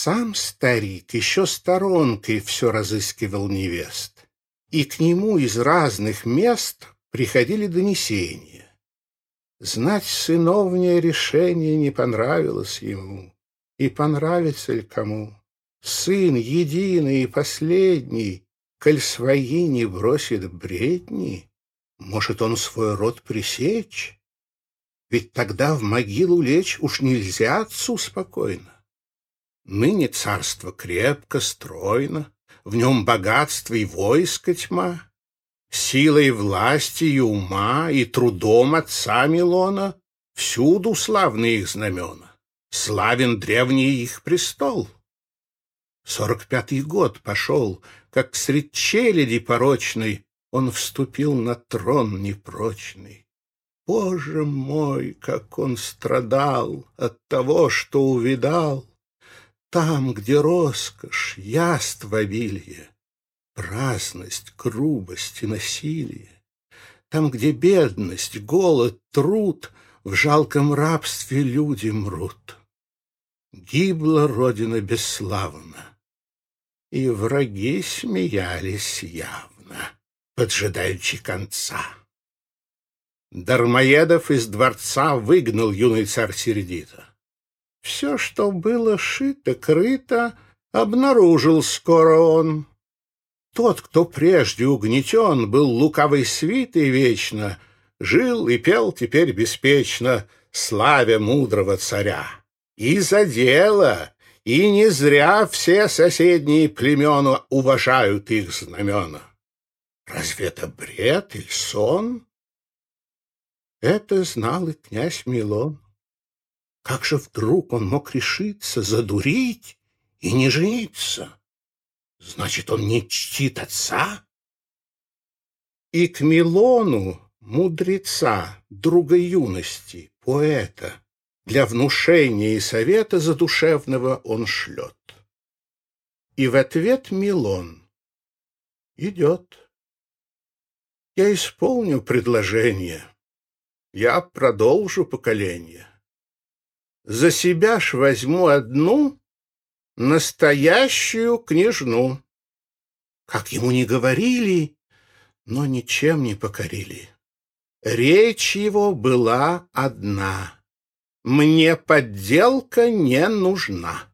Сам старик еще сторонкой все разыскивал невест, и к нему из разных мест приходили донесения. Знать сыновнее решение не понравилось ему, и понравится ли кому? Сын единый и последний, коль свои не бросит бредни, может он свой род пресечь? Ведь тогда в могилу лечь уж нельзя отцу спокойно. Ныне царство крепко, стройно, В нем богатство и войско тьма, Силой власти и ума, И трудом отца Милона Всюду славны их знамена, Славен древний их престол. Сорок пятый год пошел, Как средь челяди порочной Он вступил на трон непрочный. Боже мой, как он страдал От того, что увидал! Там, где роскошь, яство обилие, Праздность, грубость и насилие, Там, где бедность, голод, труд, В жалком рабстве люди мрут. Гибла Родина бесславно, И враги смеялись явно, Поджидаючи конца. Дармоедов из дворца выгнал юный царь сердито. Все, что было шито-крыто, обнаружил скоро он. Тот, кто прежде угнетен, был лукавой свитой вечно, жил и пел теперь беспечно, славя мудрого царя. И за дело, и не зря все соседние племена уважают их знамена. Разве это бред или сон? Это знал и князь Милон. Как же вдруг он мог решиться задурить и не жениться? Значит, он не чтит отца? И к Милону, мудреца, друга юности, поэта, для внушения и совета задушевного он шлет. И в ответ Милон идет. Я исполню предложение, я продолжу поколение. За себя ж возьму одну настоящую княжну. Как ему не говорили, но ничем не покорили. Речь его была одна. Мне подделка не нужна.